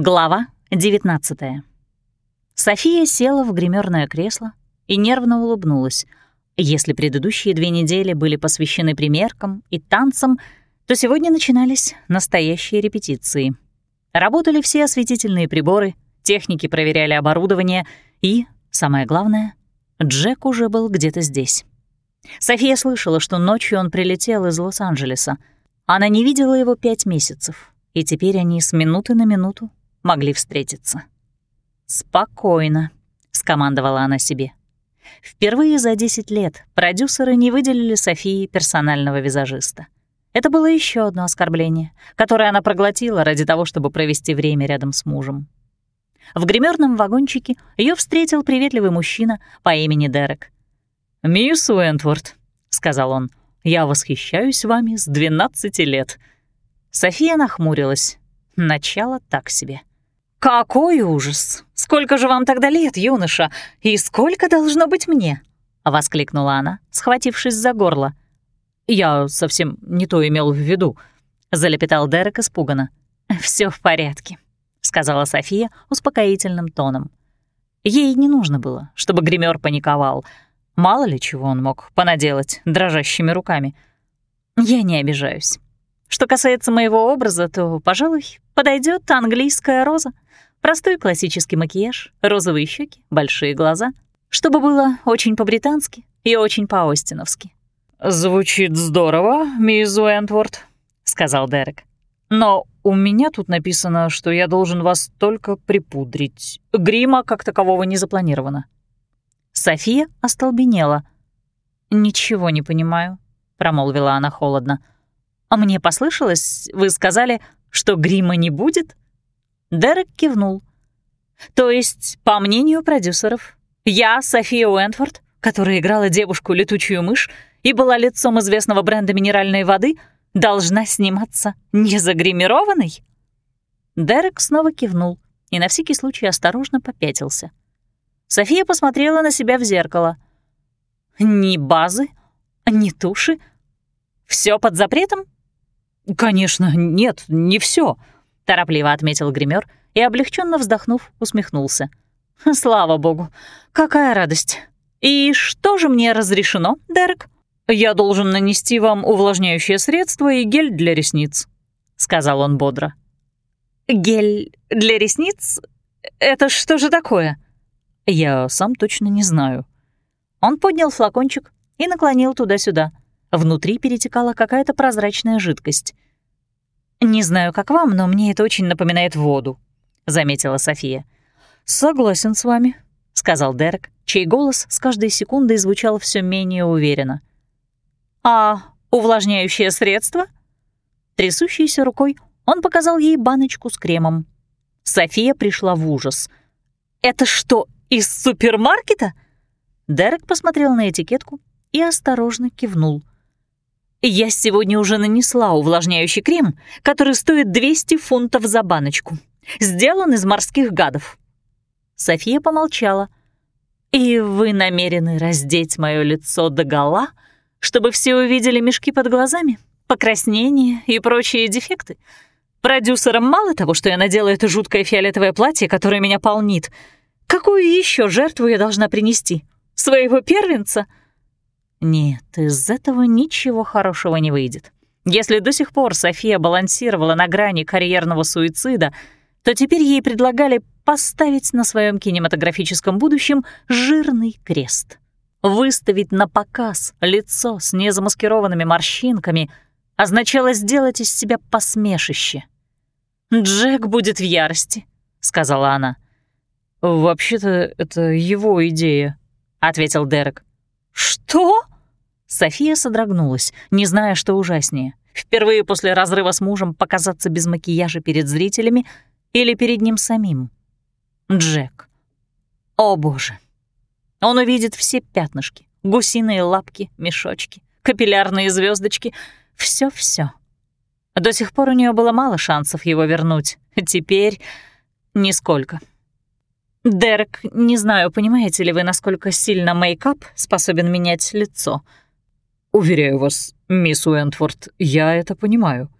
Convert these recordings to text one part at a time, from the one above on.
Глава 19 София села в гримерное кресло и нервно улыбнулась. Если предыдущие две недели были посвящены примеркам и танцам, то сегодня начинались настоящие репетиции. Работали все осветительные приборы, техники проверяли оборудование и, самое главное, Джек уже был где-то здесь. София слышала, что ночью он прилетел из Лос-Анджелеса. Она не видела его пять месяцев, и теперь они с минуты на минуту могли встретиться. «Спокойно», — скомандовала она себе. Впервые за 10 лет продюсеры не выделили Софии персонального визажиста. Это было еще одно оскорбление, которое она проглотила ради того, чтобы провести время рядом с мужем. В гримерном вагончике ее встретил приветливый мужчина по имени Дерек. «Мисс Уэнтворд», — сказал он, — «я восхищаюсь вами с 12 лет». София нахмурилась. Начало так себе. «Какой ужас! Сколько же вам тогда лет, юноша? И сколько должно быть мне?» — воскликнула она, схватившись за горло. «Я совсем не то имел в виду», — залепетал Дерек испуганно. Все в порядке», — сказала София успокоительным тоном. Ей не нужно было, чтобы гример паниковал. Мало ли чего он мог понаделать дрожащими руками. Я не обижаюсь. Что касается моего образа, то, пожалуй, подойдет английская роза. Простой классический макияж, розовые щеки, большие глаза. Чтобы было очень по-британски и очень по-остиновски. «Звучит здорово, мисс Уэнтворд», — сказал Дерек. «Но у меня тут написано, что я должен вас только припудрить. Грима как такового не запланировано». София остолбенела. «Ничего не понимаю», — промолвила она холодно. «А мне послышалось, вы сказали, что грима не будет?» Дерек кивнул. «То есть, по мнению продюсеров, я, София Уэнтфорд, которая играла девушку-летучую мышь и была лицом известного бренда минеральной воды, должна сниматься незагримированной?» Дерек снова кивнул и на всякий случай осторожно попятился. София посмотрела на себя в зеркало. «Ни базы, ни туши. Все под запретом?» «Конечно, нет, не все, торопливо отметил гример и, облегченно вздохнув, усмехнулся. «Слава богу, какая радость! И что же мне разрешено, Дерек?» «Я должен нанести вам увлажняющее средство и гель для ресниц», — сказал он бодро. «Гель для ресниц? Это что же такое?» «Я сам точно не знаю». Он поднял флакончик и наклонил туда-сюда — Внутри перетекала какая-то прозрачная жидкость. «Не знаю, как вам, но мне это очень напоминает воду», — заметила София. «Согласен с вами», — сказал Дерек, чей голос с каждой секундой звучал все менее уверенно. «А увлажняющее средство?» Трясущейся рукой он показал ей баночку с кремом. София пришла в ужас. «Это что, из супермаркета?» Дерек посмотрел на этикетку и осторожно кивнул. Я сегодня уже нанесла увлажняющий крем, который стоит 200 фунтов за баночку. Сделан из морских гадов. София помолчала. «И вы намерены раздеть мое лицо догола, чтобы все увидели мешки под глазами, покраснения и прочие дефекты? Продюсерам мало того, что я надела это жуткое фиолетовое платье, которое меня полнит. Какую еще жертву я должна принести? Своего первенца?» Нет, из этого ничего хорошего не выйдет. Если до сих пор София балансировала на грани карьерного суицида, то теперь ей предлагали поставить на своем кинематографическом будущем жирный крест. Выставить на показ лицо с незамаскированными морщинками означало сделать из себя посмешище. «Джек будет в ярости», — сказала она. «Вообще-то это его идея», — ответил Дерек. «Что?» София содрогнулась, не зная, что ужаснее. Впервые после разрыва с мужем показаться без макияжа перед зрителями или перед ним самим. Джек. О боже. Он увидит все пятнышки, гусиные лапки, мешочки, капиллярные звездочки, все все До сих пор у нее было мало шансов его вернуть. Теперь нисколько. «Дерек, не знаю, понимаете ли вы, насколько сильно мейкап способен менять лицо?» «Уверяю вас, мисс Уэнтворд, я это понимаю».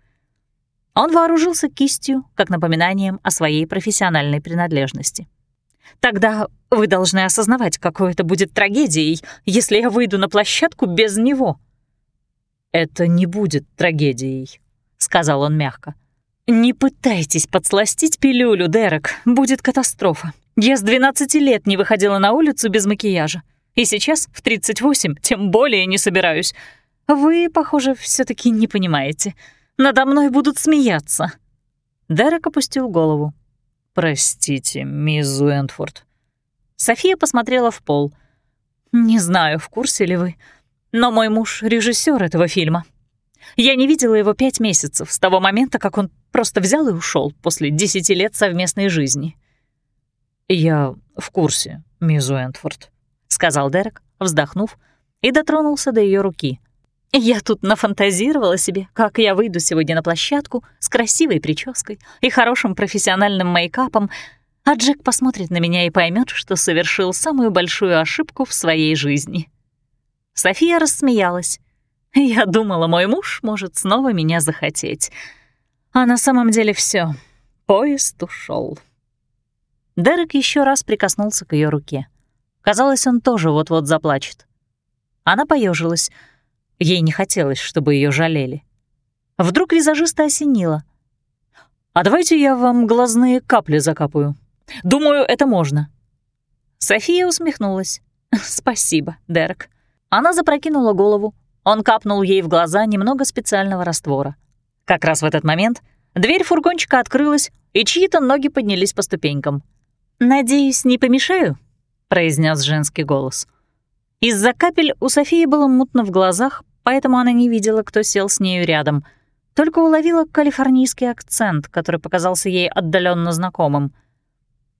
Он вооружился кистью, как напоминанием о своей профессиональной принадлежности. «Тогда вы должны осознавать, какой это будет трагедией, если я выйду на площадку без него». «Это не будет трагедией», — сказал он мягко. «Не пытайтесь подсластить пилюлю, Дерек, будет катастрофа. Я с 12 лет не выходила на улицу без макияжа. И сейчас, в 38, тем более не собираюсь. Вы, похоже, все таки не понимаете. Надо мной будут смеяться». Дерек опустил голову. «Простите, мисс Уэнтфорд». София посмотрела в пол. «Не знаю, в курсе ли вы, но мой муж — режиссер этого фильма. Я не видела его пять месяцев, с того момента, как он просто взял и ушел после десяти лет совместной жизни». «Я в курсе, мисс Уэнтфорд», — сказал Дерек, вздохнув, и дотронулся до ее руки. Я тут нафантазировала себе, как я выйду сегодня на площадку с красивой прической и хорошим профессиональным мейкапом, а Джек посмотрит на меня и поймет, что совершил самую большую ошибку в своей жизни. София рассмеялась. Я думала, мой муж может снова меня захотеть. А на самом деле все. Поезд ушел. Дерек еще раз прикоснулся к ее руке. Казалось, он тоже вот-вот заплачет. Она поежилась. Ей не хотелось, чтобы ее жалели. Вдруг визажиста осенило. «А давайте я вам глазные капли закапаю. Думаю, это можно». София усмехнулась. «Спасибо, Дерек». Она запрокинула голову. Он капнул ей в глаза немного специального раствора. Как раз в этот момент дверь фургончика открылась, и чьи-то ноги поднялись по ступенькам. «Надеюсь, не помешаю?» — произнес женский голос. Из-за капель у Софии было мутно в глазах, поэтому она не видела, кто сел с нею рядом. Только уловила калифорнийский акцент, который показался ей отдаленно знакомым.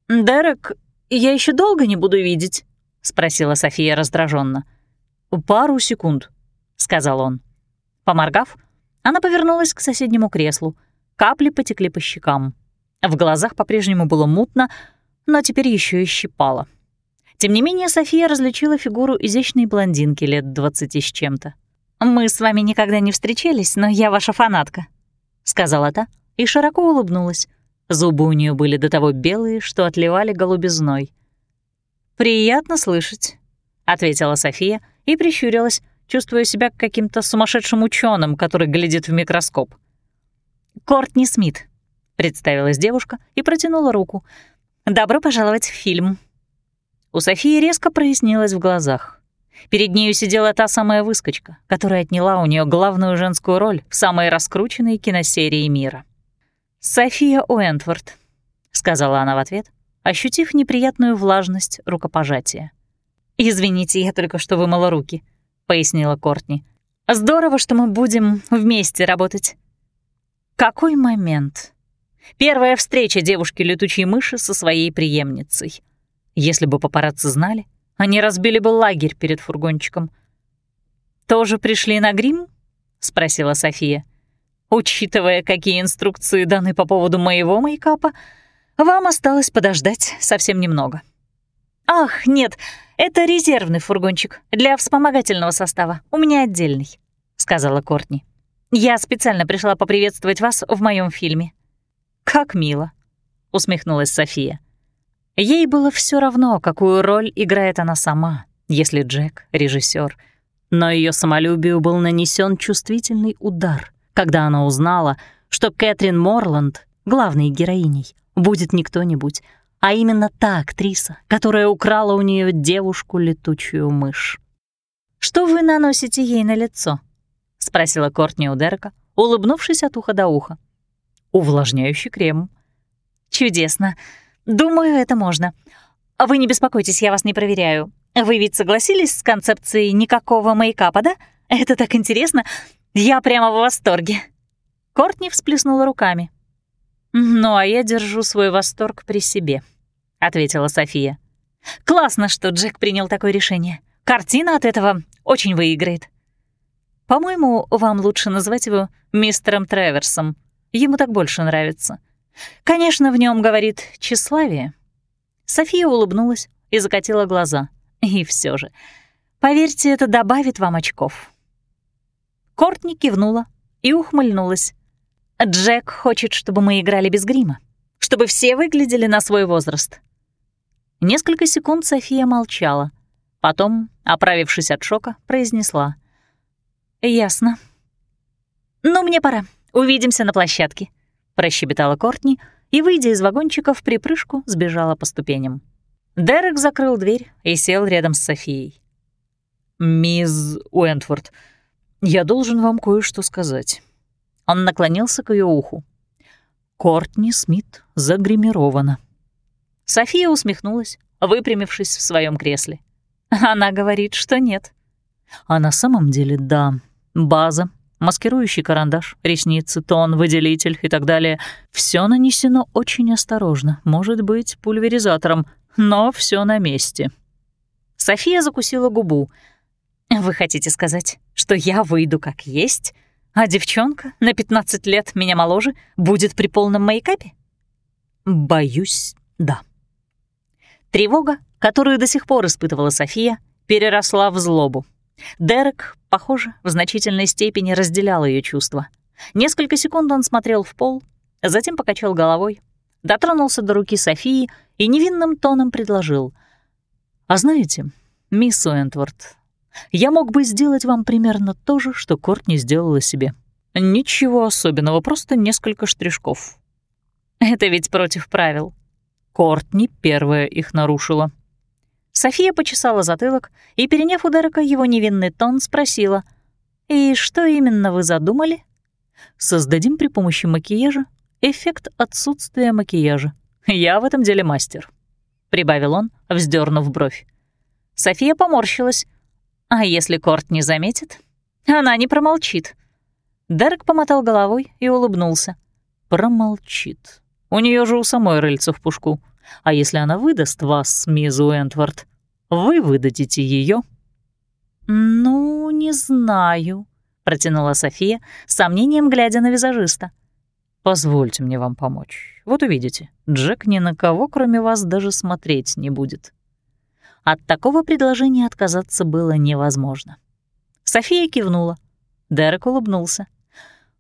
«Дерек, я еще долго не буду видеть?» — спросила София раздраженно. «Пару секунд», — сказал он. Поморгав, она повернулась к соседнему креслу. Капли потекли по щекам. В глазах по-прежнему было мутно, но теперь еще и щипало. Тем не менее, София различила фигуру изящной блондинки лет двадцати с чем-то. «Мы с вами никогда не встречались, но я ваша фанатка», — сказала та и широко улыбнулась. Зубы у нее были до того белые, что отливали голубизной. «Приятно слышать», — ответила София и прищурилась, чувствуя себя каким-то сумасшедшим ученым, который глядит в микроскоп. «Кортни Смит», — представилась девушка и протянула руку. «Добро пожаловать в фильм». У Софии резко прояснилось в глазах. Перед нею сидела та самая выскочка, которая отняла у нее главную женскую роль в самой раскрученной киносерии мира. «София Уэнтворд», — сказала она в ответ, ощутив неприятную влажность рукопожатия. «Извините, я только что вымыла руки», — пояснила Кортни. «Здорово, что мы будем вместе работать». Какой момент? Первая встреча девушки-летучей мыши со своей преемницей. Если бы папарацци знали, они разбили бы лагерь перед фургончиком. «Тоже пришли на грим?» — спросила София. «Учитывая, какие инструкции даны по поводу моего мейкапа, вам осталось подождать совсем немного». «Ах, нет, это резервный фургончик для вспомогательного состава. У меня отдельный», — сказала Кортни. «Я специально пришла поприветствовать вас в моем фильме». «Как мило», — усмехнулась София. Ей было все равно, какую роль играет она сама, если Джек — режиссер. Но ее самолюбию был нанесен чувствительный удар, когда она узнала, что Кэтрин Морланд, главной героиней, будет не кто-нибудь, а именно та актриса, которая украла у нее девушку-летучую мышь. «Что вы наносите ей на лицо?» — спросила Кортни у Дерека, улыбнувшись от уха до уха. «Увлажняющий крем». «Чудесно. Думаю, это можно. Вы не беспокойтесь, я вас не проверяю. Вы ведь согласились с концепцией никакого мейкапа, да? Это так интересно. Я прямо в восторге. Кортни всплеснула руками. «Ну, а я держу свой восторг при себе», — ответила София. «Классно, что Джек принял такое решение. Картина от этого очень выиграет». «По-моему, вам лучше называть его мистером Треверсом. Ему так больше нравится. Конечно, в нем говорит тщеславие. София улыбнулась и закатила глаза. И все же, поверьте, это добавит вам очков. Кортни кивнула и ухмыльнулась. Джек хочет, чтобы мы играли без грима, чтобы все выглядели на свой возраст. Несколько секунд София молчала. Потом, оправившись от шока, произнесла. «Ясно. Ну, мне пора. Увидимся на площадке», — прощебетала Кортни и, выйдя из вагончика, в припрыжку сбежала по ступеням. Дерек закрыл дверь и сел рядом с Софией. «Мисс Уэнтфорд, я должен вам кое-что сказать». Он наклонился к ее уху. Кортни Смит загримирована. София усмехнулась, выпрямившись в своем кресле. Она говорит, что нет. А на самом деле да. База, маскирующий карандаш, ресницы, тон, выделитель и так далее. Все нанесено очень осторожно, может быть, пульверизатором, но все на месте. София закусила губу. «Вы хотите сказать, что я выйду как есть, а девчонка на 15 лет меня моложе будет при полном мейкапе?» «Боюсь, да». Тревога, которую до сих пор испытывала София, переросла в злобу. Дерек, похоже, в значительной степени разделял ее чувства. Несколько секунд он смотрел в пол, затем покачал головой, дотронулся до руки Софии и невинным тоном предложил. «А знаете, мисс Уэнтворд, я мог бы сделать вам примерно то же, что Кортни сделала себе. Ничего особенного, просто несколько штришков». «Это ведь против правил», Кортни первая их нарушила. София почесала затылок и, переняв у Дерека его невинный тон, спросила, «И что именно вы задумали?» «Создадим при помощи макияжа эффект отсутствия макияжа. Я в этом деле мастер», — прибавил он, вздернув бровь. София поморщилась. «А если Корт не заметит?» «Она не промолчит». Дерек помотал головой и улыбнулся. «Промолчит. У нее же у самой рыльца в пушку. А если она выдаст вас, мисс Уэнтворд, вы выдадите ее. «Ну, не знаю», — протянула София, с сомнением глядя на визажиста. «Позвольте мне вам помочь. Вот увидите, Джек ни на кого, кроме вас, даже смотреть не будет». От такого предложения отказаться было невозможно. София кивнула. Дерек улыбнулся.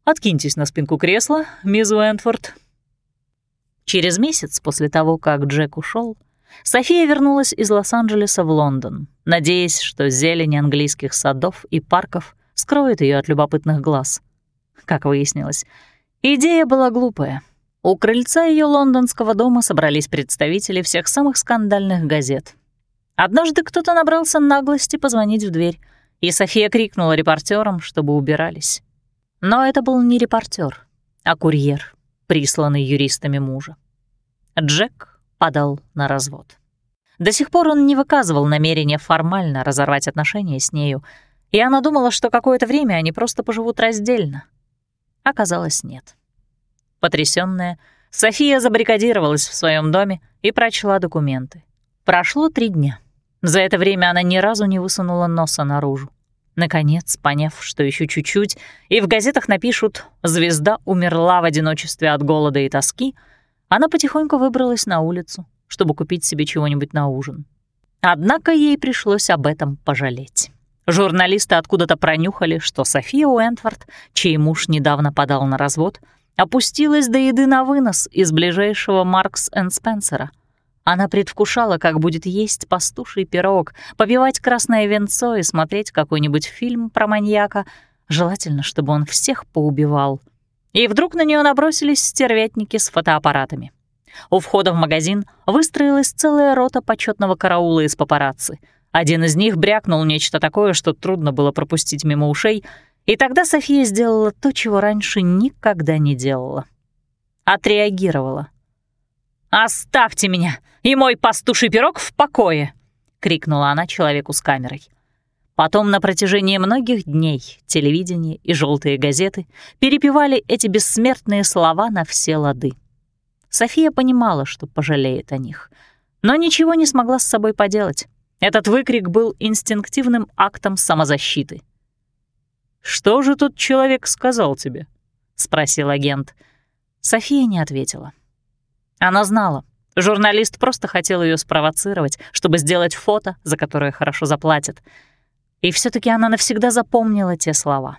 «Откиньтесь на спинку кресла, мисс Уэнтфорд. Через месяц после того, как Джек ушел, София вернулась из Лос-Анджелеса в Лондон, надеясь, что зелень английских садов и парков скроет ее от любопытных глаз. Как выяснилось, идея была глупая. У крыльца ее лондонского дома собрались представители всех самых скандальных газет. Однажды кто-то набрался наглости позвонить в дверь, и София крикнула репортерам, чтобы убирались. Но это был не репортер, а курьер присланный юристами мужа. Джек подал на развод. До сих пор он не выказывал намерения формально разорвать отношения с нею, и она думала, что какое-то время они просто поживут раздельно. Оказалось, нет. Потрясённая, София забаррикадировалась в своем доме и прочла документы. Прошло три дня. За это время она ни разу не высунула носа наружу. Наконец, поняв, что еще чуть-чуть, и в газетах напишут «Звезда умерла в одиночестве от голода и тоски», она потихоньку выбралась на улицу, чтобы купить себе чего-нибудь на ужин. Однако ей пришлось об этом пожалеть. Журналисты откуда-то пронюхали, что София Уэнтфорд, чей муж недавно подал на развод, опустилась до еды на вынос из ближайшего Маркс энд Спенсера — она предвкушала, как будет есть пастуший пирог, попивать красное венцо и смотреть какой-нибудь фильм про маньяка, желательно, чтобы он всех поубивал. И вдруг на нее набросились стервятники с фотоаппаратами. У входа в магазин выстроилась целая рота почетного караула из папарацци. Один из них брякнул нечто такое, что трудно было пропустить мимо ушей, и тогда София сделала то, чего раньше никогда не делала. Отреагировала — «Оставьте меня и мой пастуший пирог в покое!» — крикнула она человеку с камерой. Потом на протяжении многих дней телевидение и желтые газеты перепевали эти бессмертные слова на все лады. София понимала, что пожалеет о них, но ничего не смогла с собой поделать. Этот выкрик был инстинктивным актом самозащиты. «Что же тот человек сказал тебе?» — спросил агент. София не ответила. Она знала. Журналист просто хотел ее спровоцировать, чтобы сделать фото, за которое хорошо заплатят. И все таки она навсегда запомнила те слова.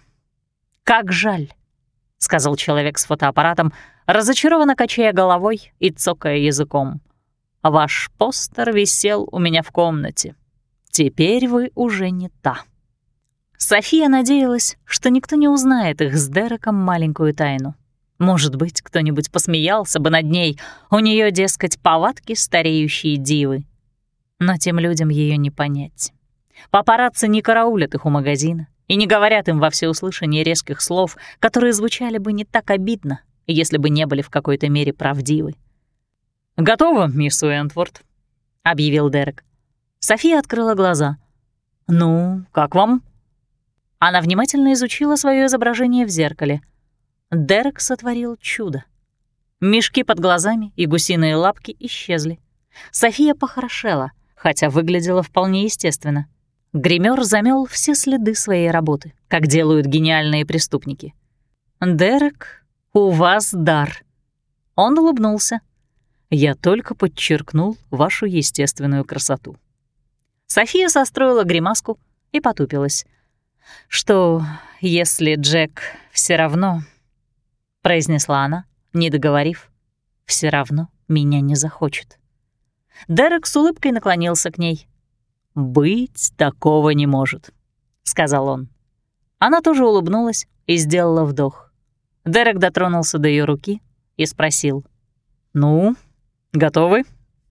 Как жаль. сказал человек с фотоаппаратом, разочарованно качая головой и цокая языком. «Ваш постер висел у меня в комнате. Теперь вы уже не та». София надеялась, что никто не узнает их с Дереком маленькую тайну. Может быть, кто-нибудь посмеялся бы над ней, у нее, дескать, повадки стареющие дивы. Но тем людям ее не понять. Папарацци не караулят их у магазина и не говорят им во всеуслышание резких слов, которые звучали бы не так обидно, если бы не были в какой-то мере правдивы. «Готово, мисс Уэнтворд», — объявил Дерек. София открыла глаза. «Ну, как вам?» Она внимательно изучила свое изображение в зеркале. Дерек сотворил чудо. Мешки под глазами и гусиные лапки исчезли. София похорошела, хотя выглядела вполне естественно. Гример замел все следы своей работы, как делают гениальные преступники. «Дерек, у вас дар». Он улыбнулся. «Я только подчеркнул вашу естественную красоту». София состроила гримаску и потупилась. «Что, если Джек все равно...» — произнесла она, не договорив. Все равно меня не захочет». Дерек с улыбкой наклонился к ней. «Быть такого не может», — сказал он. Она тоже улыбнулась и сделала вдох. Дерек дотронулся до ее руки и спросил. «Ну, готовы?»